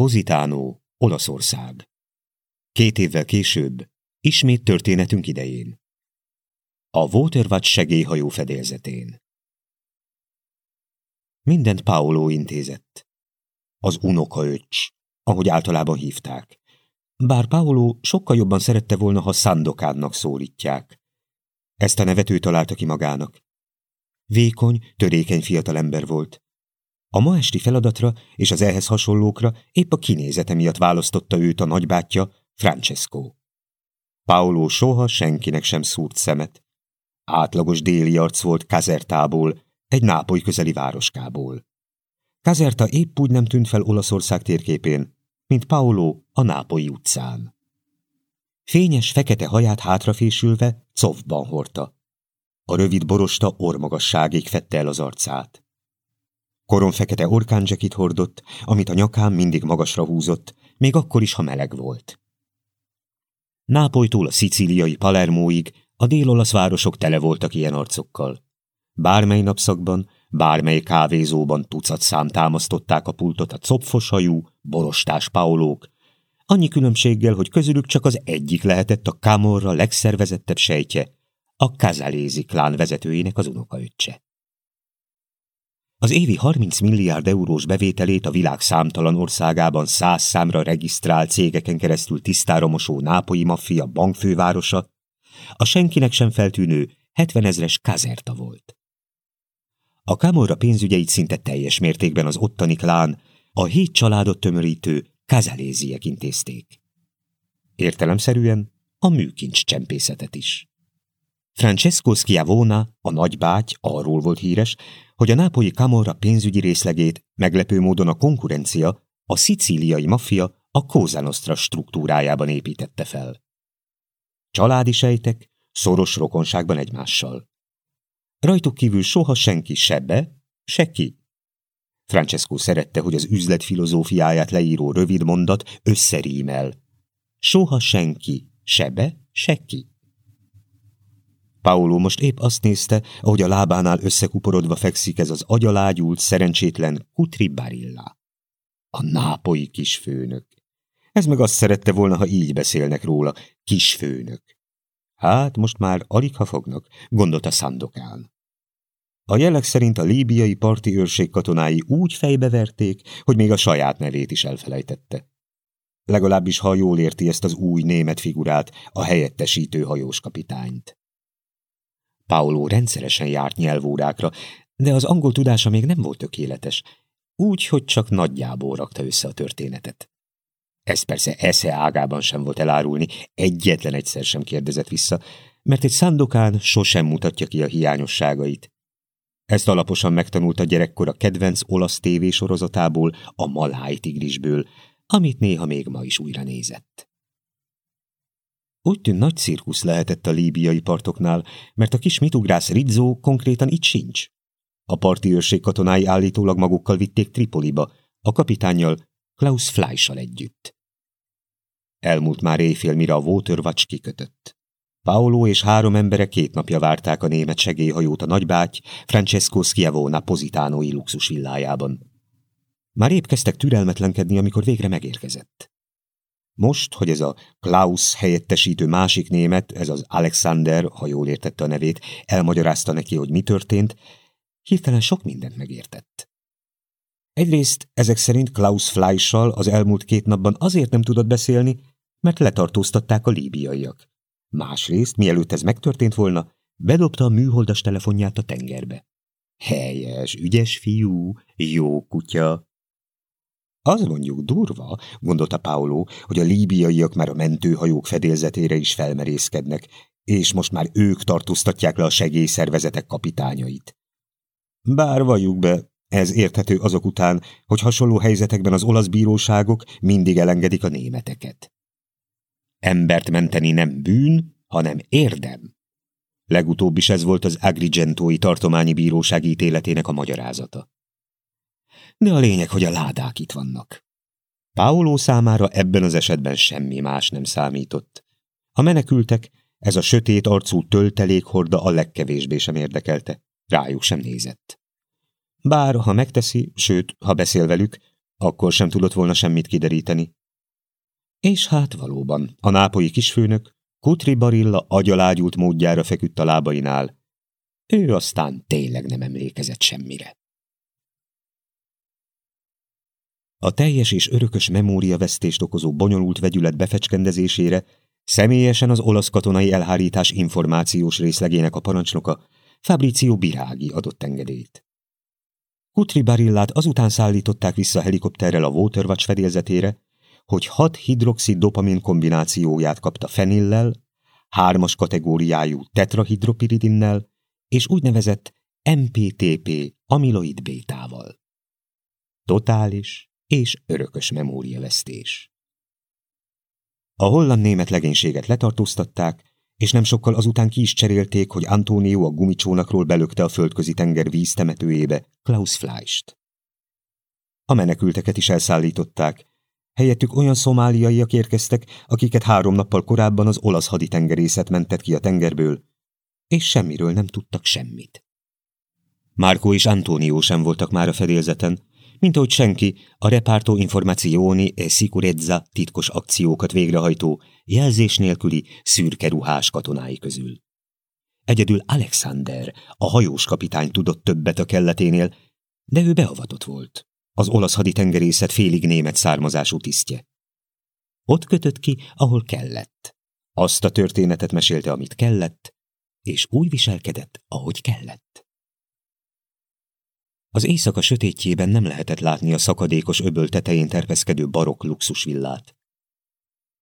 Pozitánó, Olaszország. Két évvel később, ismét történetünk idején. A Waterwatch segélyhajó fedélzetén. Mindent Paolo intézett. Az unokaöcs, ahogy általában hívták. Bár Paolo sokkal jobban szerette volna, ha Szandokánnak szólítják. Ezt a nevet ő találta ki magának. Vékony, törékeny fiatalember volt. A ma esti feladatra és az ehhez hasonlókra épp a kinézete miatt választotta őt a nagybátyja, Francesco. Paolo soha senkinek sem szúrt szemet. Átlagos déli arc volt Kazertából, egy nápoly közeli városkából. Kazerta épp úgy nem tűnt fel Olaszország térképén, mint Paolo a nápolyi utcán. Fényes, fekete haját hátrafésülve covban hordta. A rövid borosta ormagasságig fette el az arcát. Koron fekete orkánzsekit hordott, amit a nyakán mindig magasra húzott, még akkor is, ha meleg volt. Nápolytól a szicíliai Palermóig a dél-olasz városok tele voltak ilyen arcokkal. Bármely napszakban, bármely kávézóban tucat szám támasztották a pultot a copfos hajú, borostás paolók, annyi különbséggel, hogy közülük csak az egyik lehetett a Camorra legszervezettebb sejtje, a Kazalézi klán vezetőjének az unokaöccse. Az évi 30 milliárd eurós bevételét a világ számtalan országában száz számra regisztrált cégeken keresztül tisztára mosó nápolyi maffia bankfővárosa, a senkinek sem feltűnő 70 ezres kazerta volt. A Camorra pénzügyeit szinte teljes mértékben az ottani klán, a hét családot tömörítő kazaléziek intézték. Értelemszerűen a műkincs csempészetet is. Francesco Schiavona, a nagybáty arról volt híres, hogy a nápolyi Camorra pénzügyi részlegét meglepő módon a konkurencia, a szicíliai maffia a Cosa Nostra struktúrájában építette fel. Családi sejtek, szoros rokonságban egymással. Rajtuk kívül soha senki se be, se ki. Francesco szerette, hogy az üzlet filozófiáját leíró rövid mondat összerímel. Soha senki, se be, se ki. Paolo most épp azt nézte, ahogy a lábánál összekuporodva fekszik ez az agyalágyult, szerencsétlen Kutri Barilla. A nápoi kisfőnök. Ez meg azt szerette volna, ha így beszélnek róla, kisfőnök. Hát most már alig ha fognak, gondolta Szandokán. A jelek szerint a líbiai parti őrség katonái úgy fejbeverték, hogy még a saját nevét is elfelejtette. Legalábbis, ha jól érti ezt az új német figurát, a helyettesítő hajós kapitányt. Paolo rendszeresen járt nyelvórákra, de az angol tudása még nem volt tökéletes, úgy, hogy csak nagyjából rakta össze a történetet. Ez persze esze ágában sem volt elárulni, egyetlen egyszer sem kérdezett vissza, mert egy szándokán sosem mutatja ki a hiányosságait. Ezt alaposan gyerekkor a kedvenc olasz tévésorozatából, a Maláj tigrisből, amit néha még ma is újra nézett. Úgy tűnt nagy cirkusz lehetett a líbiai partoknál, mert a kis mitugrász Rizzo konkrétan itt sincs. A parti őrség katonái állítólag magukkal vitték Tripoliba, a kapitányjal, Klaus Fleischal együtt. Elmúlt már éjfél, mire a Waterwatch kikötött. Paolo és három embere két napja várták a német segélyhajót a nagybáty Francesco Schiavona pozitánói luxusvillájában. Már épp kezdtek türelmetlenkedni, amikor végre megérkezett. Most, hogy ez a Klaus helyettesítő másik német, ez az Alexander, ha jól értette a nevét, elmagyarázta neki, hogy mi történt, hirtelen sok mindent megértett. Egyrészt ezek szerint Klaus Fleischal az elmúlt két napban azért nem tudott beszélni, mert letartóztatták a líbiaiak. Másrészt, mielőtt ez megtörtént volna, bedobta a műholdas telefonját a tengerbe. Helyes, ügyes fiú, jó kutya, az mondjuk durva, gondolta Paolo, hogy a líbiaiak már a mentőhajók fedélzetére is felmerészkednek, és most már ők tartóztatják le a segélyszervezetek kapitányait. Bár valljuk be, ez érthető azok után, hogy hasonló helyzetekben az olasz bíróságok mindig elengedik a németeket. Embert menteni nem bűn, hanem érdem. Legutóbb is ez volt az Agrigentói tartományi bíróság ítéletének a magyarázata de a lényeg, hogy a ládák itt vannak. Paolo számára ebben az esetben semmi más nem számított. A menekültek, ez a sötét arcú töltelékhorda a legkevésbé sem érdekelte, rájuk sem nézett. Bár, ha megteszi, sőt, ha beszél velük, Akkor sem tudott volna semmit kideríteni. És hát valóban, a nápolyi kisfőnök Kutri Barilla agyalágyult módjára feküdt a lábainál. Ő aztán tényleg nem emlékezett semmire. A teljes és örökös memóriavesztést okozó bonyolult vegyület befecskendezésére személyesen az olasz katonai elhárítás információs részlegének a parancsnoka Fabrizio Birági adott engedélyt. Kutri Barillát azután szállították vissza helikopterrel a Waterwatch fedélzetére, hogy hat hidroxid dopamin kombinációját kapta fenillel, hármas kategóriájú tetrahidropiridinnel és úgynevezett MPTP amiloid bétával. Totális és örökös memóriavesztés. A holland-német legénységet letartóztatták, és nem sokkal azután ki is cserélték, hogy Antonio a gumicsónakról belökte a földközi tenger víztemetőjébe Klaus Fleischt. A menekülteket is elszállították, Helyettük olyan szomáliaiak érkeztek, akiket három nappal korábban az olasz haditengerészet mentett ki a tengerből, és semmiről nem tudtak semmit. Márkó és Antonio sem voltak már a fedélzeten, mint ahogy senki a Reparto Informazioni e Sicurezza titkos akciókat végrehajtó, jelzés nélküli szürke ruhás katonái közül. Egyedül Alexander, a hajós kapitány tudott többet a kelleténél, de ő beavatott volt az olasz haditengerészet félig német származású tisztje. Ott kötött ki, ahol kellett. Azt a történetet mesélte, amit kellett, és úgy viselkedett, ahogy kellett. Az éjszaka sötétjében nem lehetett látni a szakadékos öböl tetején terpeszkedő barokk luxusvillát.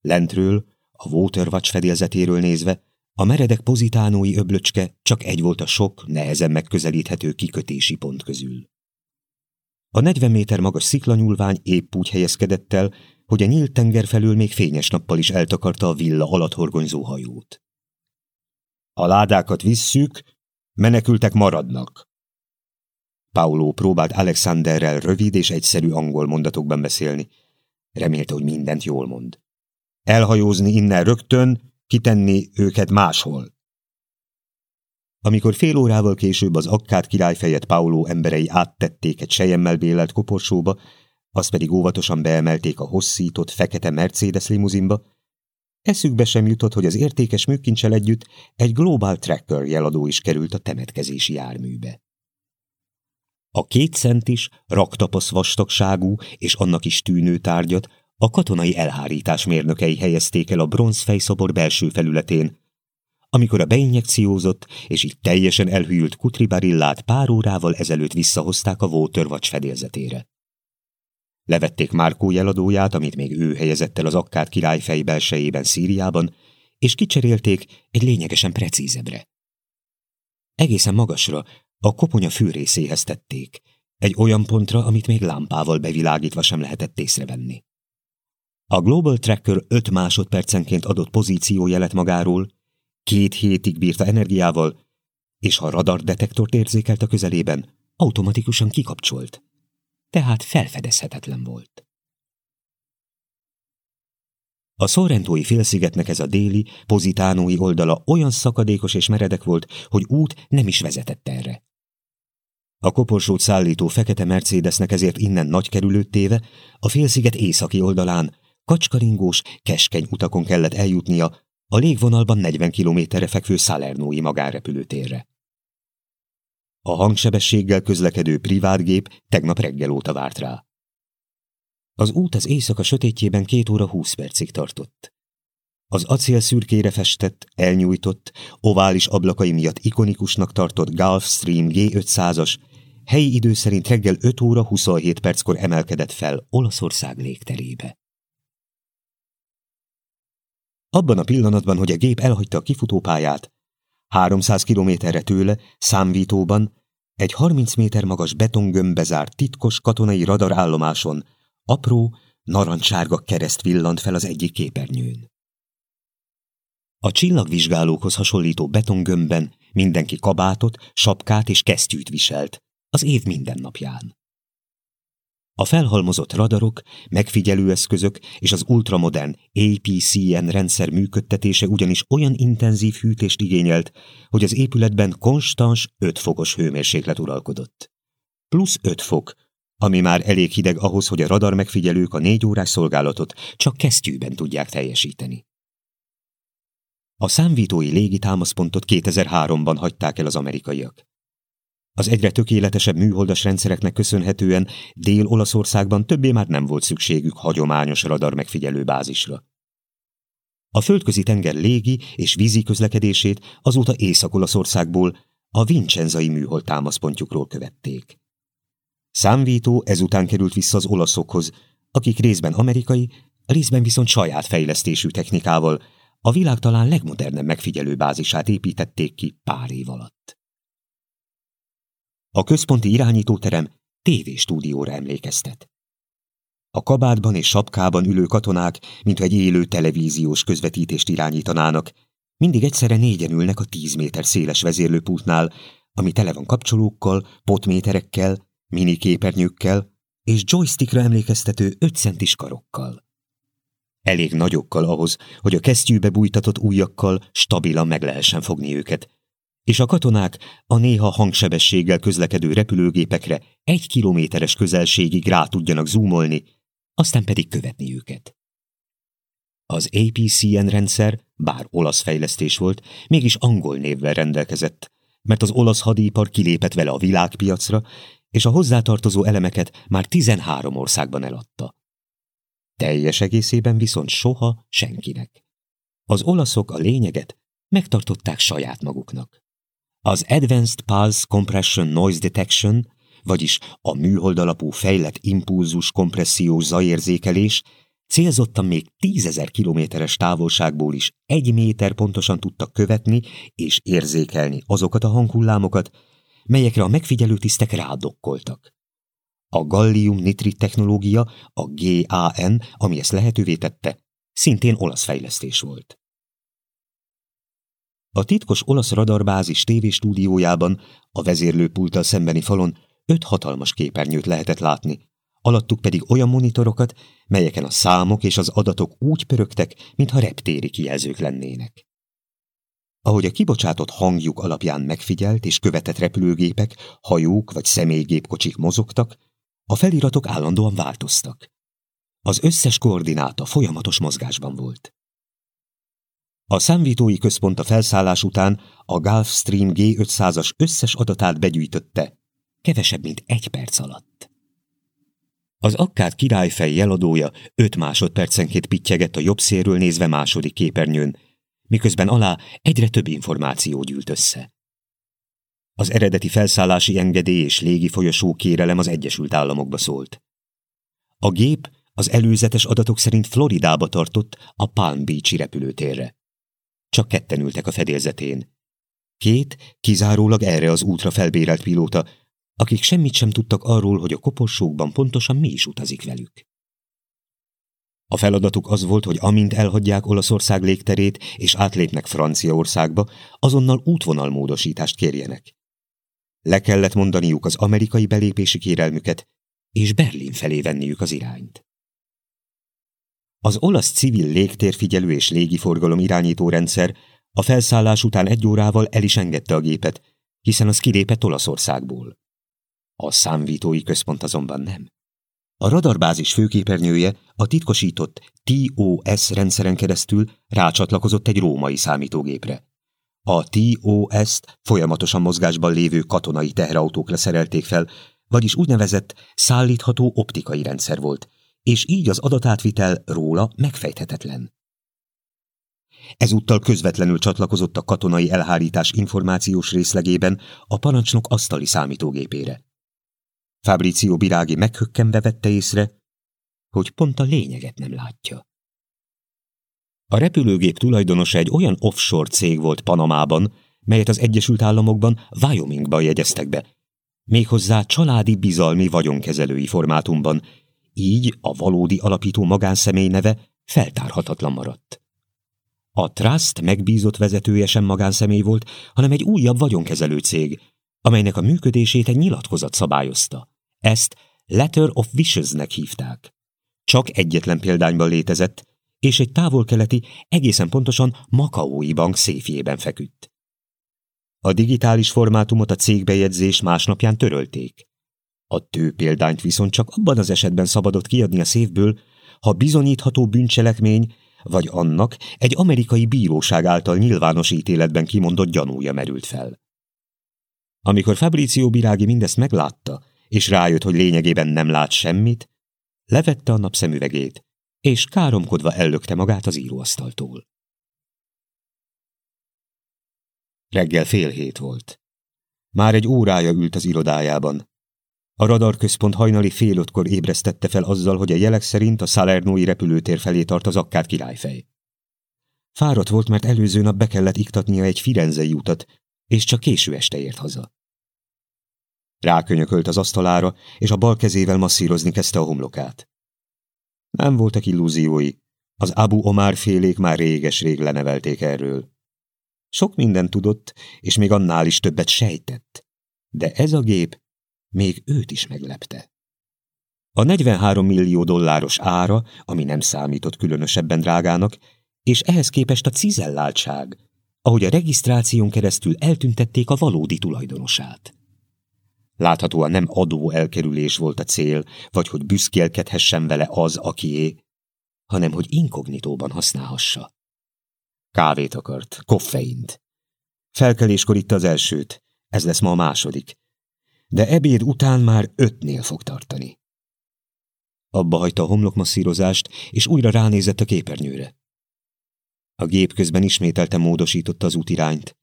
Lentről, a Waterwatch fedélzetéről nézve, a meredek pozitánói öblöcske csak egy volt a sok, nehezen megközelíthető kikötési pont közül. A 40 méter magas sziklanyúlvány épp úgy helyezkedett el, hogy a nyílt tenger felül még fényes nappal is eltakarta a villa alatt horgonyzó hajót. A ládákat visszük, menekültek maradnak. Paulo próbált Alexanderrel rövid és egyszerű angol mondatokban beszélni. Remélte, hogy mindent jól mond. Elhajózni innen rögtön, kitenni őket máshol. Amikor fél órával később az akkát királyfejet Paulo emberei áttették egy sejemmel bélelt koporsóba, azt pedig óvatosan beemelték a hosszított, fekete Mercedes limuzinba, eszükbe sem jutott, hogy az értékes műkincsel együtt egy Global Tracker jeladó is került a temetkezési járműbe. A két centis, raktapasz vastagságú és annak is tűnő tárgyat a katonai elhárítás mérnökei helyezték el a bronzfejszobor belső felületén, amikor a beinjekciózott és így teljesen elhűlt Kutribarillát pár órával ezelőtt visszahozták a Waterwatch fedélzetére. Levették Márkó jeladóját, amit még ő helyezett el az akkát királyfej belsejében Szíriában, és kicserélték egy lényegesen precízebbre. Egészen magasra, a koponya fűrészéhez tették, egy olyan pontra, amit még lámpával bevilágítva sem lehetett észrevenni. A Global Tracker 5 másodpercenként adott pozíciójelet magáról, Két hétig bírta energiával, és ha radardetektort érzékelt a közelében, automatikusan kikapcsolt. Tehát felfedezhetetlen volt. A Sorrentói félszigetnek ez a déli, pozitánói oldala olyan szakadékos és meredek volt, hogy út nem is vezetett erre. A koporsót szállító fekete Mercedesnek ezért innen nagy kerülőt téve, a félsziget északi oldalán, kacskaringós, keskeny utakon kellett eljutnia a légvonalban 40 kilométerre fekvő Salernói magánrepülőtérre. A hangsebességgel közlekedő privátgép tegnap reggel óta várt rá. Az út az éjszaka sötétjében két óra húsz percig tartott. Az acél szürkére festett, elnyújtott, ovális ablakai miatt ikonikusnak tartott Gulfstream G500-as helyi idő szerint reggel 5 óra 27 perckor emelkedett fel Olaszország légterébe. Abban a pillanatban, hogy a gép elhagyta a kifutópályát, 300 kilométerre tőle, számvítóban, egy 30 méter magas betongömbbe zárt titkos katonai radarállomáson apró, narancsárga kereszt villant fel az egyik képernyőn. A csillagvizsgálókhoz hasonlító betongömbben mindenki kabátot, sapkát és kesztyűt viselt, az év minden napján. A felhalmozott radarok, megfigyelőeszközök és az ultramodern APCN rendszer működtetése ugyanis olyan intenzív hűtést igényelt, hogy az épületben konstans 5 fokos hőmérséklet uralkodott. Plusz 5 fok, ami már elég hideg ahhoz, hogy a radar megfigyelők a négy órás szolgálatot csak kesztyűben tudják teljesíteni. A számvítói légitámaszpontot 2003-ban hagyták el az amerikaiak. Az egyre tökéletesebb műholdas rendszereknek köszönhetően Dél-Olaszországban többé már nem volt szükségük hagyományos radar megfigyelő bázisra. A földközi tenger légi és vízi közlekedését azóta Észak-Olaszországból a Vincenzai műhold támaszpontjukról követték. Számvító ezután került vissza az olaszokhoz, akik részben amerikai, részben viszont saját fejlesztésű technikával a világ talán legmodernebb megfigyelő bázisát építették ki pár év alatt. A központi irányítóterem tévéstúdióra emlékeztet. A kabátban és sapkában ülő katonák, mintha egy élő televíziós közvetítést irányítanának, mindig egyszerre négyen ülnek a tíz méter széles vezérlőpultnál, ami tele van kapcsolókkal, potméterekkel, miniképernyőkkel és joystickra emlékeztető 5 centis karokkal. Elég nagyokkal ahhoz, hogy a kesztyűbe bújtatott ujjakkal stabilan meg lehessen fogni őket, és a katonák a néha hangsebességgel közlekedő repülőgépekre egy kilométeres közelségig rá tudjanak zoomolni, aztán pedig követni őket. Az APCN rendszer, bár olasz fejlesztés volt, mégis angol névvel rendelkezett, mert az olasz hadipar kilépett vele a világpiacra, és a hozzátartozó elemeket már 13 országban eladta. Teljes egészében viszont soha senkinek. Az olaszok a lényeget megtartották saját maguknak. Az Advanced Pulse Compression Noise Detection, vagyis a műholdalapú fejlett impulzus kompressziós zajérzékelés célzottan még tízezer kilométeres távolságból is egy méter pontosan tudta követni és érzékelni azokat a hanghullámokat, melyekre a megfigyelő tisztek rádokkoltak. A gallium-nitrit technológia, a GAN, ami ezt lehetővé tette, szintén olasz fejlesztés volt. A titkos olasz radarbázis tévéstúdiójában a vezérlőpulttal szembeni falon öt hatalmas képernyőt lehetett látni, alattuk pedig olyan monitorokat, melyeken a számok és az adatok úgy pörögtek, mintha reptéri kijelzők lennének. Ahogy a kibocsátott hangjuk alapján megfigyelt és követett repülőgépek, hajók vagy személygépkocsik mozogtak, a feliratok állandóan változtak. Az összes koordináta folyamatos mozgásban volt. A számvítói központ a felszállás után a Gulfstream G500-as összes adatát begyűjtötte, kevesebb, mint egy perc alatt. Az akkád királyfej jeladója öt másodpercenként pittyegett a jobb szélről nézve második képernyőn, miközben alá egyre több információ gyűlt össze. Az eredeti felszállási engedély és légi folyosó kérelem az Egyesült Államokba szólt. A gép az előzetes adatok szerint Floridába tartott a Palm Beach-i repülőtérre. Csak ketten ültek a fedélzetén. Két, kizárólag erre az útra felbérelt pilóta, akik semmit sem tudtak arról, hogy a koporsókban pontosan mi is utazik velük. A feladatuk az volt, hogy amint elhagyják Olaszország légterét és átlépnek Franciaországba, azonnal útvonalmódosítást kérjenek. Le kellett mondaniuk az amerikai belépési kérelmüket, és Berlin felé venniük az irányt. Az olasz civil légtérfigyelő és légiforgalom irányító rendszer a felszállás után egy órával el is engedte a gépet, hiszen az kilépett Olaszországból. A számvítói központ azonban nem. A radarbázis főképernyője a titkosított TOS rendszeren keresztül rácsatlakozott egy római számítógépre. A TOS-t folyamatosan mozgásban lévő katonai teherautókra szerelték fel, vagyis úgynevezett szállítható optikai rendszer volt, és így az adatátvitel róla megfejthetetlen. Ezúttal közvetlenül csatlakozott a katonai elhárítás információs részlegében a parancsnok asztali számítógépére. Fabrizio Birági meghökkenve vette észre, hogy pont a lényeget nem látja. A repülőgép tulajdonosa egy olyan offshore cég volt Panamában, melyet az Egyesült Államokban Wyomingban jegyeztek be, méghozzá családi bizalmi vagyonkezelői formátumban, így a valódi alapító magánszemély neve feltárhatatlan maradt. A Trust megbízott vezetője sem magánszemély volt, hanem egy újabb vagyonkezelő cég, amelynek a működését egy nyilatkozat szabályozta. Ezt Letter of Wishes-nek hívták. Csak egyetlen példányban létezett, és egy távol-keleti, egészen pontosan Makaói bank széfjében feküdt. A digitális formátumot a cégbejegyzés másnapján törölték. A tő példányt viszont csak abban az esetben szabadott kiadni a széfből, ha bizonyítható bűncselekmény, vagy annak egy amerikai bíróság által nyilvános ítéletben kimondott gyanúja merült fel. Amikor Fabrizio Birági mindezt meglátta, és rájött, hogy lényegében nem lát semmit, levette a napszemüvegét, és káromkodva ellökte magát az íróasztaltól. Reggel fél hét volt. Már egy órája ült az irodájában. A radarközpont hajnali fél ötkor ébresztette fel azzal, hogy a jelek szerint a Salernói repülőtér felé tart az akkát királyfej. Fáradt volt, mert előző nap be kellett iktatnia egy firenzei utat, és csak késő este ért haza. Rákönyökölt az asztalára, és a bal kezével masszírozni kezdte a homlokát. Nem voltak illúziói, az Abu Omar félék már réges-rég lenevelték erről. Sok mindent tudott, és még annál is többet sejtett. De ez a gép még őt is meglepte. A 43 millió dolláros ára, ami nem számított különösebben drágának, és ehhez képest a cizelláltság, ahogy a regisztráción keresztül eltüntették a valódi tulajdonosát. Láthatóan nem adó elkerülés volt a cél, vagy hogy büszkélkedhessen vele az, akié, hanem hogy inkognitóban használhassa. Kávét akart, koffeint. Felkeléskor itt az elsőt, ez lesz ma a második. De ebéd után már ötnél fog tartani. Abba hagyta a homlokmasszírozást, és újra ránézett a képernyőre. A gép közben ismételten módosította az útirányt.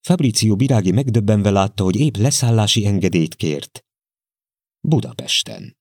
Fabrizio Birági megdöbbenve látta, hogy épp leszállási engedélyt kért. Budapesten.